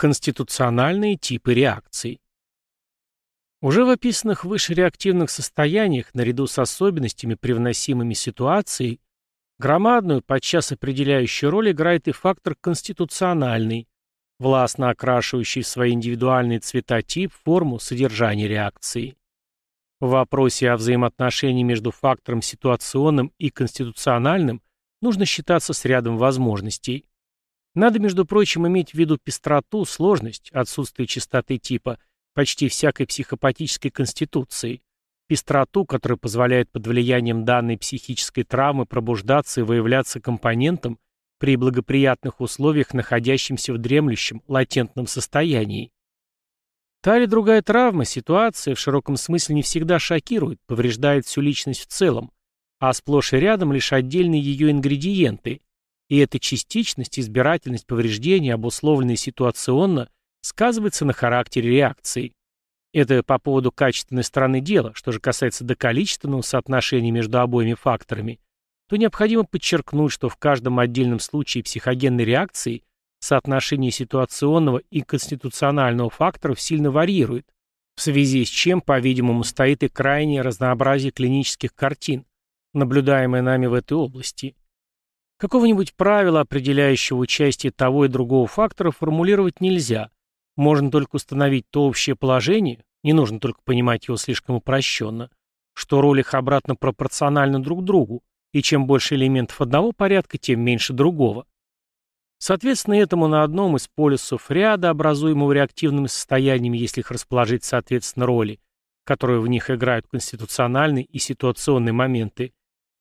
Конституциональные типы реакций. Уже в описанных выше реактивных состояниях, наряду с особенностями, привносимыми ситуацией, громадную, подчас определяющую роль играет и фактор конституциональный, властно окрашивающий в свои индивидуальные цвета тип, форму, содержание реакции. В вопросе о взаимоотношении между фактором ситуационным и конституциональным нужно считаться с рядом возможностей. Надо, между прочим, иметь в виду пестроту, сложность, отсутствие чистоты типа почти всякой психопатической конституции, пестроту, которая позволяет под влиянием данной психической травмы пробуждаться и выявляться компонентом при благоприятных условиях, находящимся в дремлющем, латентном состоянии. Та или другая травма, ситуация в широком смысле не всегда шокирует, повреждает всю личность в целом, а сплошь и рядом лишь отдельные ее ингредиенты, и эта частичность, избирательность повреждений, обусловленные ситуационно, сказывается на характере реакции. Это по поводу качественной стороны дела, что же касается до количественного соотношения между обоими факторами, то необходимо подчеркнуть, что в каждом отдельном случае психогенной реакции соотношение ситуационного и конституционального факторов сильно варьирует, в связи с чем, по-видимому, стоит и крайнее разнообразие клинических картин, наблюдаемое нами в этой области. Какого-нибудь правила, определяющего участие того и другого фактора, формулировать нельзя. Можно только установить то общее положение, не нужно только понимать его слишком упрощенно, что роль их обратно пропорциональна друг другу, и чем больше элементов одного порядка, тем меньше другого. Соответственно, этому на одном из полюсов ряда, образуемого реактивными состояниями, если их расположить соответственно роли, которые в них играют конституциональные и ситуационные моменты,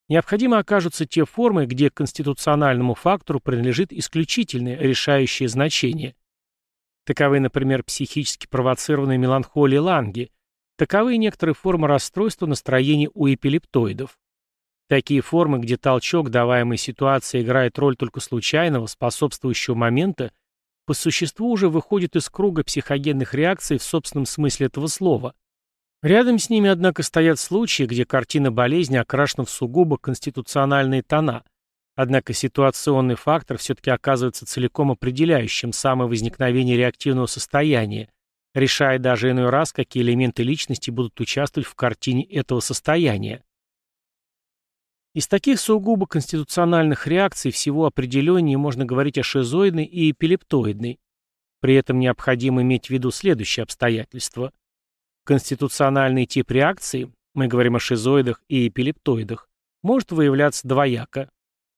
необходимо окажутся те формы, где конституциональному фактору принадлежит исключительное решающее значение. Таковы, например, психически провоцированные меланхолии Ланги, таковы некоторые формы расстройства настроения у эпилептоидов. Такие формы, где толчок, даваемый ситуацией, играет роль только случайного, способствующего момента, по существу уже выходят из круга психогенных реакций в собственном смысле этого слова – Рядом с ними, однако, стоят случаи, где картина болезни окрашена в сугубо конституциональные тона, однако ситуационный фактор все-таки оказывается целиком определяющим самое возникновение реактивного состояния, решая даже иной раз, какие элементы личности будут участвовать в картине этого состояния. Из таких сугубо конституциональных реакций всего определеннее можно говорить о шизоидной и эпилептоидной. При этом необходимо иметь в виду следующие обстоятельства. Конституциональный тип реакции, мы говорим о шизоидах и эпилептоидах, может выявляться двояко.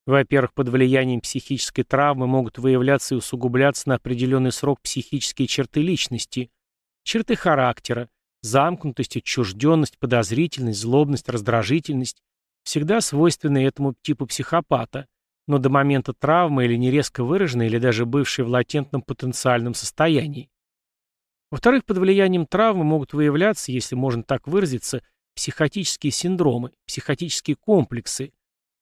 Во-первых, под влиянием психической травмы могут выявляться и усугубляться на определенный срок психические черты личности, черты характера, замкнутость, отчужденность, подозрительность, злобность, раздражительность, всегда свойственные этому типу психопата, но до момента травмы или нерезко выраженные, или даже бывшие в латентном потенциальном состоянии. Во-вторых, под влиянием травмы могут выявляться, если можно так выразиться, психотические синдромы, психотические комплексы,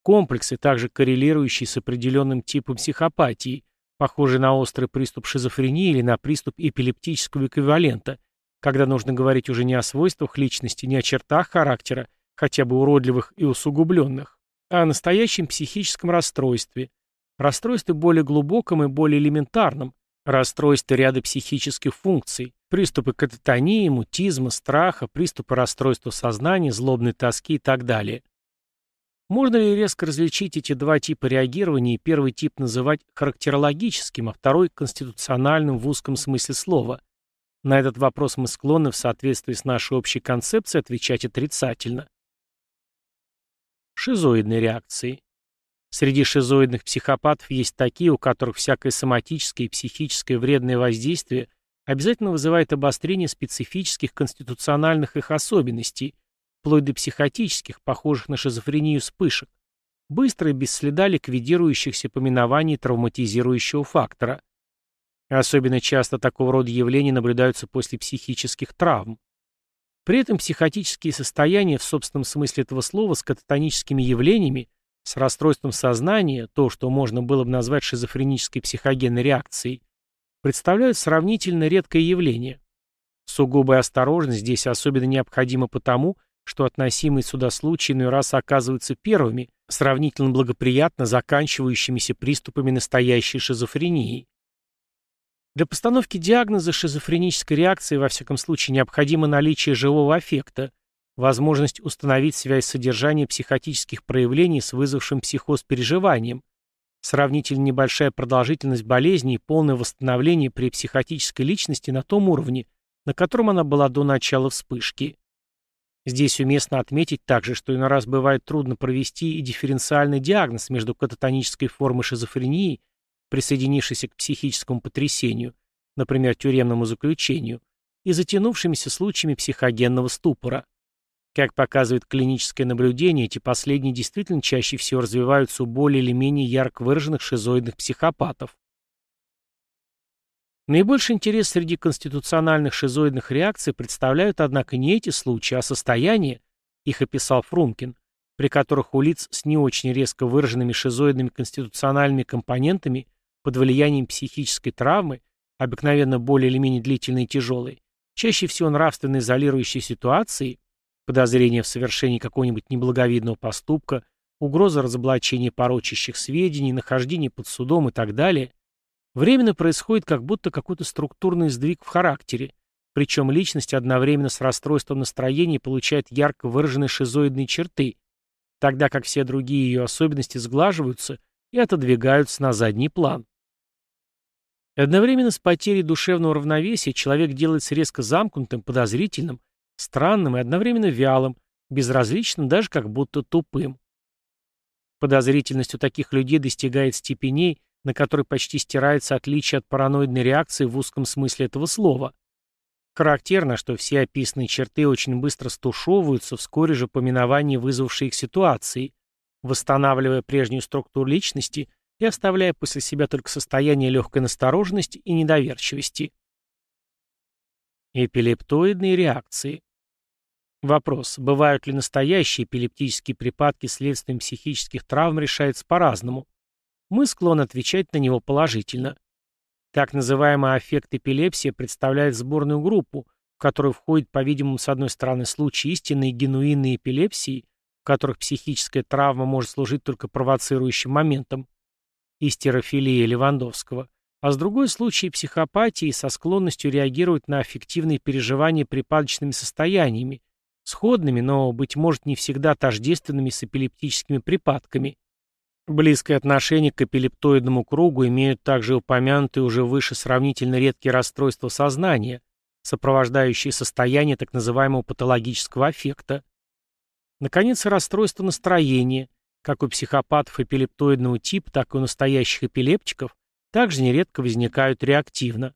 комплексы, также коррелирующие с определенным типом психопатии, похожие на острый приступ шизофрении или на приступ эпилептического эквивалента, когда нужно говорить уже не о свойствах личности, не о чертах характера, хотя бы уродливых и усугубленных, а о настоящем психическом расстройстве, расстройстве более глубоком и более элементарном, расстройстве ряда психических функций, приступы кататонии, мутизма, страха, приступы расстройства сознания, злобной тоски и так далее. Можно ли резко различить эти два типа реагирования и первый тип называть характерологическим, а второй – конституциональным в узком смысле слова? На этот вопрос мы склонны в соответствии с нашей общей концепцией отвечать отрицательно. Шизоидные реакции. Среди шизоидных психопатов есть такие, у которых всякое соматическое и психическое вредное воздействие обязательно вызывает обострение специфических конституциональных их особенностей, вплоть до психотических, похожих на шизофрению вспышек, быстро и без следа ликвидирующихся поминований травматизирующего фактора. Особенно часто такого рода явления наблюдаются после психических травм. При этом психотические состояния в собственном смысле этого слова с кататоническими явлениями, с расстройством сознания, то, что можно было бы назвать шизофренической психогенной реакцией, представляют сравнительно редкое явление. Сугубая осторожность здесь особенно необходима потому, что относимые сюда случаи иной раз оказываются первыми, сравнительно благоприятно заканчивающимися приступами настоящей шизофрении. Для постановки диагноза шизофренической реакции во всяком случае необходимо наличие живого аффекта, возможность установить связь содержания психотических проявлений с вызвавшим психоз переживанием, сравнительно небольшая продолжительность болезни и полное восстановление при психотической личности на том уровне, на котором она была до начала вспышки. Здесь уместно отметить также, что иной раз бывает трудно провести и дифференциальный диагноз между кататонической формой шизофрении, присоединившейся к психическому потрясению, например, тюремному заключению, и затянувшимися случаями психогенного ступора. Как показывает клиническое наблюдение, эти последние действительно чаще всего развиваются у более или менее ярко выраженных шизоидных психопатов. Наибольший интерес среди конституциональных шизоидных реакций представляют, однако, не эти случаи, а состояния, их описал Фрумкин, при которых у лиц с не очень резко выраженными шизоидными конституциональными компонентами под влиянием психической травмы, обыкновенно более или менее длительной и тяжелой, чаще всего нравственно изолирующей ситуации, подозрение в совершении какого-нибудь неблаговидного поступка, угроза разоблачения порочащих сведений, нахождение под судом и так далее, Временно происходит как будто какой-то структурный сдвиг в характере, причем личность одновременно с расстройством настроения получает ярко выраженные шизоидные черты, тогда как все другие ее особенности сглаживаются и отодвигаются на задний план. Одновременно с потерей душевного равновесия человек делается резко замкнутым, подозрительным, странным и одновременно вялым, безразличным, даже как будто тупым. Подозрительность у таких людей достигает степеней, на которой почти стирается отличие от параноидной реакции в узком смысле этого слова. Характерно, что все описанные черты очень быстро стушевываются вскоре же по миновании вызвавшей их ситуации, восстанавливая прежнюю структуру личности и оставляя после себя только состояние легкой настороженности и недоверчивости. Эпилептоидные реакции. Вопрос, бывают ли настоящие эпилептические припадки следствием психических травм, решается по-разному мы склонны отвечать на него положительно. Так называемый аффект эпилепсия представляет сборную группу, в которую входит, по-видимому, с одной стороны, случаи истинной генуинной эпилепсии, в которых психическая травма может служить только провоцирующим моментом, истерофилия Левандовского, а с другой случаи психопатии со склонностью реагировать на аффективные переживания припадочными состояниями, сходными, но, быть может, не всегда тождественными с эпилептическими припадками. Близкое отношение к эпилептоидному кругу имеют также упомянутые уже выше сравнительно редкие расстройства сознания, сопровождающие состояние так называемого патологического аффекта. Наконец, расстройство настроения, как у психопатов эпилептоидного типа, так и у настоящих эпилептиков, также нередко возникают реактивно.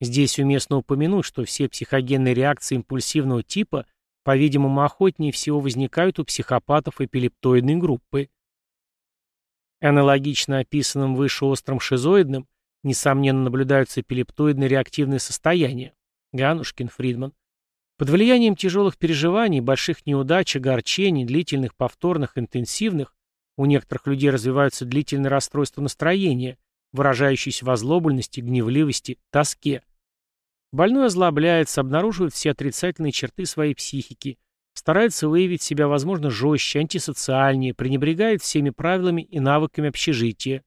Здесь уместно упомянуть, что все психогенные реакции импульсивного типа, по-видимому, охотнее всего возникают у психопатов эпилептоидной группы. Аналогично описанным выше острым шизоидным, несомненно, наблюдаются эпилептоидные реактивные состояния. Ганушкин, Фридман. Под влиянием тяжелых переживаний, больших неудач, огорчений, длительных, повторных, интенсивных, у некоторых людей развиваются длительные расстройства настроения, выражающиеся в озлобленности, гневливости, тоске. Больной озлобляется, обнаруживает все отрицательные черты своей психики, Старается выявить себя, возможно, жестче, антисоциальнее, пренебрегает всеми правилами и навыками общежития.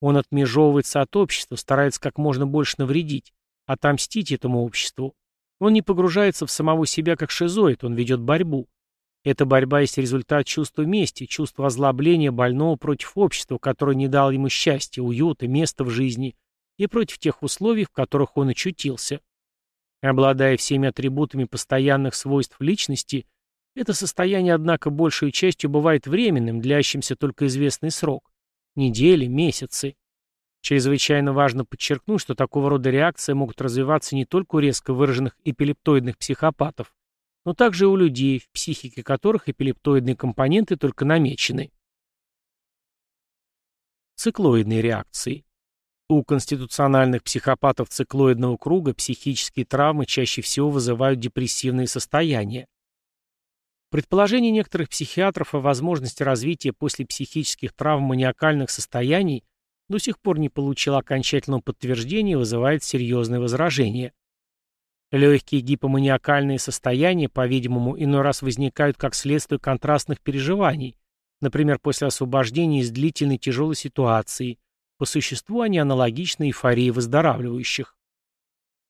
Он отмежевывается от общества, старается как можно больше навредить, отомстить этому обществу. Он не погружается в самого себя как шизоид, он ведет борьбу. Эта борьба есть результат чувства мести, чувства озлобления больного против общества, которое не дало ему счастья, уюта, места в жизни, и против тех условий, в которых он очутился. Обладая всеми атрибутами постоянных свойств личности – это состояние, однако, большей частью бывает временным, длящимся только известный срок – недели, месяцы. Чрезвычайно важно подчеркнуть, что такого рода реакции могут развиваться не только у резко выраженных эпилептоидных психопатов, но также и у людей, в психике которых эпилептоидные компоненты только намечены. Циклоидные реакции. У конституциональных психопатов циклоидного круга психические травмы чаще всего вызывают депрессивные состояния. Предположение некоторых психиатров о возможности развития после психических травм маниакальных состояний до сих пор не получило окончательного подтверждения и вызывает серьезные возражения. Легкие гипоманиакальные состояния, по-видимому, иной раз возникают как следствие контрастных переживаний, например, после освобождения из длительной тяжелой ситуации, По существу они аналогичны эйфории выздоравливающих.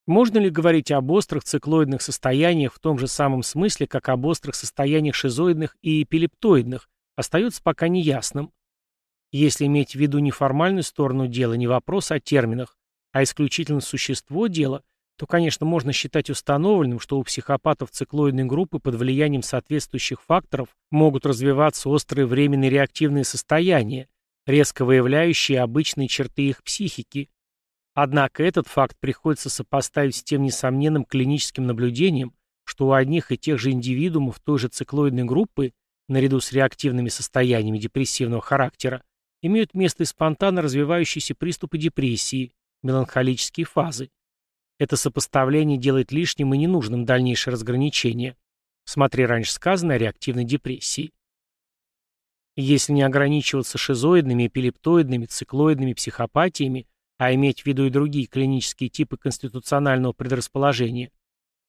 Можно ли говорить об острых циклоидных состояниях в том же самом смысле, как об острых состояниях шизоидных и эпилептоидных, остается пока неясным. Если иметь в виду неформальную сторону дела, не вопрос о терминах, а исключительно существо дела, то, конечно, можно считать установленным, что у психопатов циклоидной группы под влиянием соответствующих факторов могут развиваться острые временные реактивные состояния, резко выявляющие обычные черты их психики. Однако этот факт приходится сопоставить с тем несомненным клиническим наблюдением, что у одних и тех же индивидуумов той же циклоидной группы, наряду с реактивными состояниями депрессивного характера, имеют место и спонтанно развивающиеся приступы депрессии, меланхолические фазы. Это сопоставление делает лишним и ненужным дальнейшее разграничение. Смотри раньше сказанное о реактивной депрессии. Если не ограничиваться шизоидными, эпилептоидными, циклоидными психопатиями, а иметь в виду и другие клинические типы конституционального предрасположения,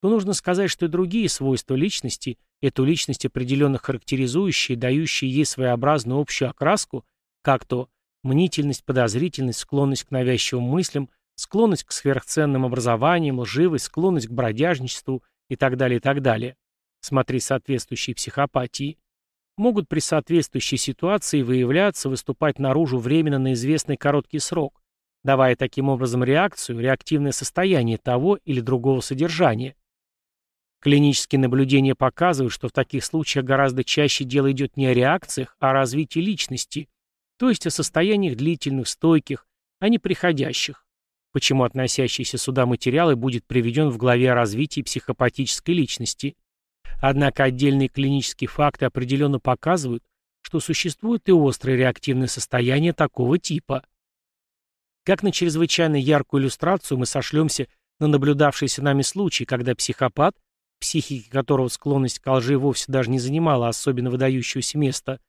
то нужно сказать, что и другие свойства личности, эту личность определенно характеризующие, дающие ей своеобразную общую окраску, как то мнительность, подозрительность, склонность к навязчивым мыслям, склонность к сверхценным образованиям, лживость, склонность к бродяжничеству и так далее, и так далее. Смотри соответствующие психопатии. Могут при соответствующей ситуации выявляться, выступать наружу временно на известный короткий срок, давая таким образом реакцию, реактивное состояние того или другого содержания. Клинические наблюдения показывают, что в таких случаях гораздо чаще дело идет не о реакциях, а о развитии личности, то есть о состояниях длительных, стойких, а не приходящих почему относящийся сюда материал и будет приведен в главе о развитии психопатической личности. Однако отдельные клинические факты определенно показывают, что существует и острое реактивное состояние такого типа. Как на чрезвычайно яркую иллюстрацию мы сошлемся на наблюдавшийся нами случай, когда психопат, психики которого склонность к лжи вовсе даже не занимала особенно выдающегося места,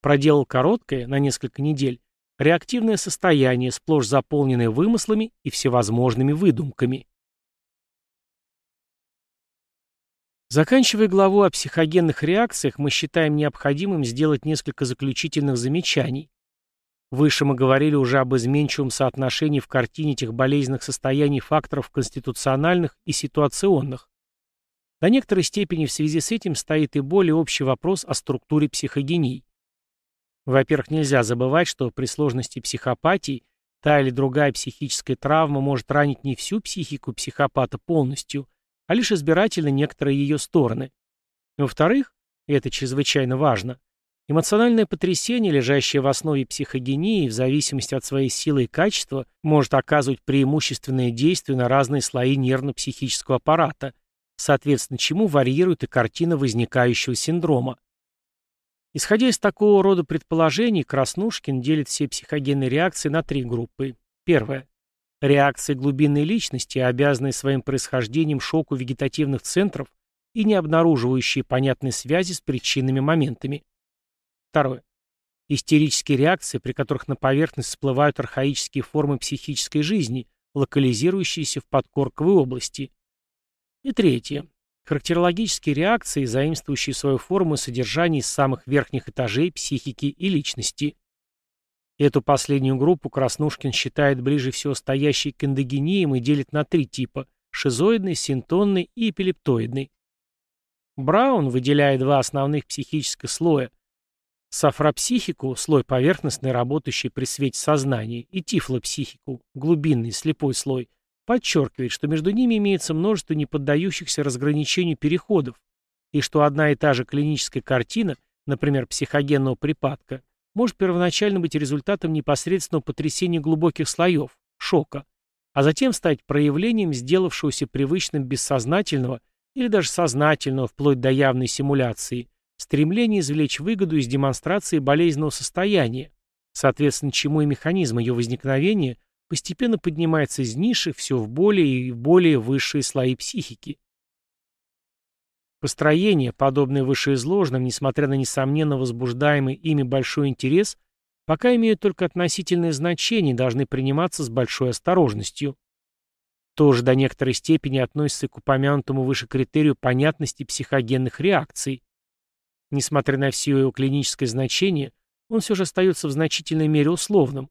проделал короткое, на несколько недель, Реактивное состояние, сплошь заполненное вымыслами и всевозможными выдумками. Заканчивая главу о психогенных реакциях, мы считаем необходимым сделать несколько заключительных замечаний. Выше мы говорили уже об изменчивом соотношении в картине этих болезненных состояний факторов конституциональных и ситуационных. До некоторой степени в связи с этим стоит и более общий вопрос о структуре психогений. Во-первых, нельзя забывать, что при сложности психопатии та или другая психическая травма может ранить не всю психику психопата полностью, а лишь избирательно некоторые ее стороны. Во-вторых, и это чрезвычайно важно, эмоциональное потрясение, лежащее в основе психогении, в зависимости от своей силы и качества, может оказывать преимущественное действие на разные слои нервно-психического аппарата, соответственно чему варьирует и картина возникающего синдрома. Исходя из такого рода предположений, Краснушкин делит все психогенные реакции на три группы. Первая. Реакции глубинной личности, обязанные своим происхождением шоку вегетативных центров и не обнаруживающие понятной связи с причинными моментами. Второе. Истерические реакции, при которых на поверхность всплывают архаические формы психической жизни, локализирующиеся в подкорковой области. И третье. Характерологические реакции, заимствующие свою форму и содержание из самых верхних этажей психики и личности. Эту последнюю группу Краснушкин считает ближе всего стоящей к эндогениям и делит на три типа – шизоидный, синтонный и эпилептоидный. Браун, выделяя два основных психических слоя – сафропсихику, слой поверхностный, работающий при свете сознания, и тифлопсихику, глубинный, слепой слой, подчеркивает, что между ними имеется множество неподдающихся разграничению переходов, и что одна и та же клиническая картина, например, психогенного припадка, может первоначально быть результатом непосредственного потрясения глубоких слоев, шока, а затем стать проявлением сделавшегося привычным бессознательного или даже сознательного, вплоть до явной симуляции, стремления извлечь выгоду из демонстрации болезненного состояния, соответственно, чему и механизм ее возникновения постепенно поднимается из ниши все в более и более высшие слои психики. Построения, подобные вышеизложенным, несмотря на несомненно возбуждаемый ими большой интерес, пока имеют только относительное значение и должны приниматься с большой осторожностью. Тоже до некоторой степени относится к упомянутому выше критерию понятности психогенных реакций. Несмотря на все его клиническое значение, он все же остается в значительной мере условным.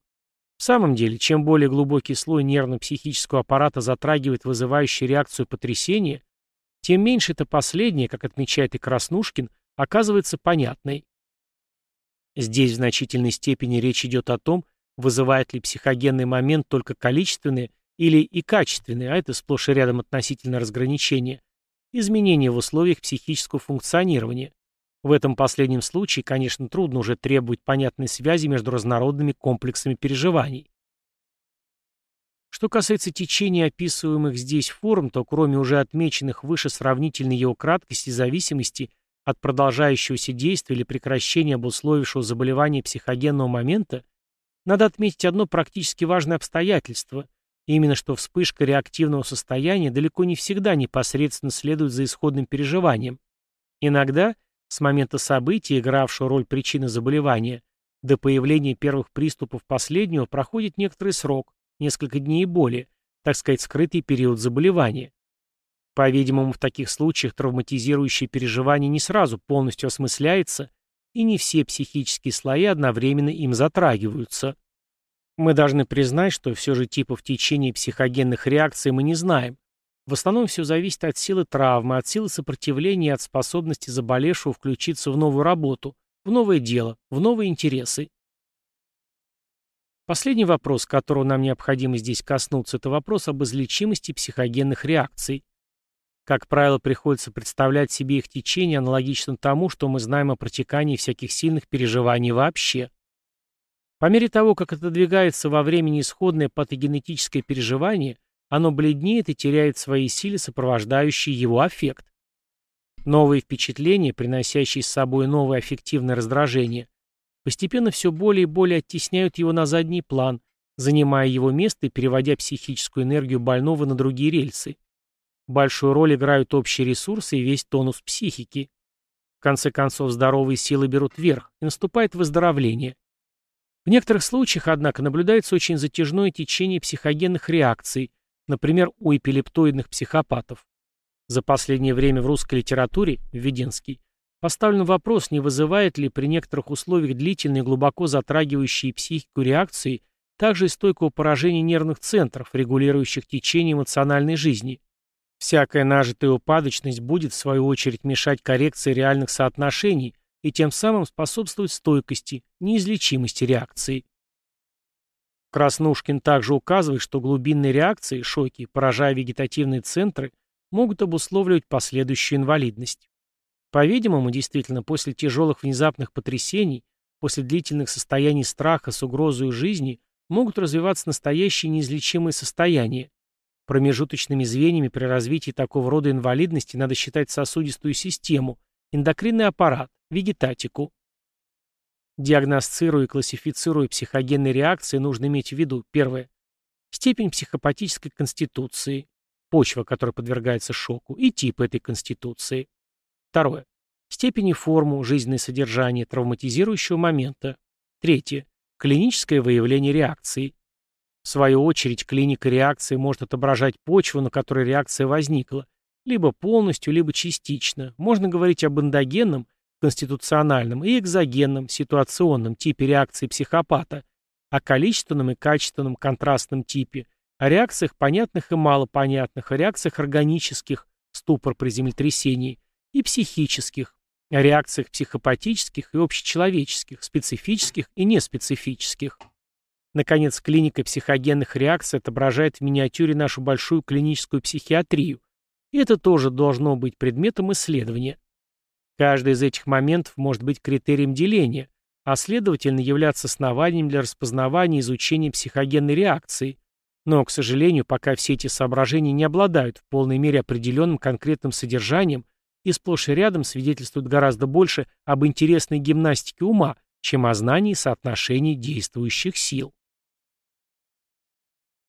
В самом деле, чем более глубокий слой нервно-психического аппарата затрагивает вызывающую реакцию потрясения, тем меньше это последнее, как отмечает и Краснушкин, оказывается понятной. Здесь в значительной степени речь идет о том, вызывает ли психогенный момент только количественные или и качественные, а это сплошь и рядом относительно разграничения, изменения в условиях психического функционирования. В этом последнем случае, конечно, трудно уже требовать понятной связи между разнородными комплексами переживаний. Что касается течения описываемых здесь форм, то кроме уже отмеченных выше сравнительной его краткости и зависимости от продолжающегося действия или прекращения обусловившего заболевания психогенного момента, надо отметить одно практически важное обстоятельство, именно что вспышка реактивного состояния далеко не всегда непосредственно следует за исходным переживанием. Иногда, с момента события, игравшего роль причины заболевания, до появления первых приступов последнего проходит некоторый срок, несколько дней и более, так сказать, скрытый период заболевания. По-видимому, в таких случаях травматизирующее переживание не сразу полностью осмысляется, и не все психические слои одновременно им затрагиваются. Мы должны признать, что все же типов течения психогенных реакций мы не знаем. В основном все зависит от силы травмы, от силы сопротивления и от способности заболевшего включиться в новую работу, в новое дело, в новые интересы. Последний вопрос, которого нам необходимо здесь коснуться, это вопрос об излечимости психогенных реакций. Как правило, приходится представлять себе их течение аналогично тому, что мы знаем о протекании всяких сильных переживаний вообще. По мере того, как отодвигается во времени исходное патогенетическое переживание, оно бледнеет и теряет свои силы, сопровождающие его аффект. Новые впечатления, приносящие с собой новое аффективное раздражение, постепенно все более и более оттесняют его на задний план, занимая его место и переводя психическую энергию больного на другие рельсы. Большую роль играют общие ресурсы и весь тонус психики. В конце концов, здоровые силы берут верх, и наступает выздоровление. В некоторых случаях, однако, наблюдается очень затяжное течение психогенных реакций, например, у эпилептоидных психопатов. За последнее время в русской литературе, Введенский, поставлен вопрос, не вызывает ли при некоторых условиях длительные глубоко затрагивающие психику реакции также и стойкого поражения нервных центров, регулирующих течение эмоциональной жизни. Всякая нажитая упадочность будет, в свою очередь, мешать коррекции реальных соотношений и тем самым способствовать стойкости, неизлечимости реакции. Краснушкин также указывает, что глубинные реакции, шоки, поражая вегетативные центры, могут обусловливать последующую инвалидность. По-видимому, действительно, после тяжелых внезапных потрясений, после длительных состояний страха с угрозой жизни могут развиваться настоящие неизлечимые состояния, Промежуточными звеньями при развитии такого рода инвалидности надо считать сосудистую систему, эндокринный аппарат, вегетатику. Диагностируя и классифицируя психогенные реакции, нужно иметь в виду, первое, степень психопатической конституции, почва, которая подвергается шоку, и тип этой конституции. Второе. Степень и форму, жизненное содержание травматизирующего момента. Третье. Клиническое выявление реакции. В свою очередь, клиника реакции может отображать почву, на которой реакция возникла, либо полностью, либо частично. Можно говорить об эндогенном, конституциональном и экзогенном, ситуационном типе реакции психопата, о количественном и качественном контрастном типе, о реакциях понятных и малопонятных, о реакциях органических, ступор при землетрясении, и психических, о реакциях психопатических и общечеловеческих, специфических и неспецифических. Наконец, клиника психогенных реакций отображает в миниатюре нашу большую клиническую психиатрию. И это тоже должно быть предметом исследования. Каждый из этих моментов может быть критерием деления, а следовательно являться основанием для распознавания и изучения психогенной реакции. Но, к сожалению, пока все эти соображения не обладают в полной мере определенным конкретным содержанием и сплошь и рядом свидетельствуют гораздо больше об интересной гимнастике ума, чем о знании соотношений действующих сил.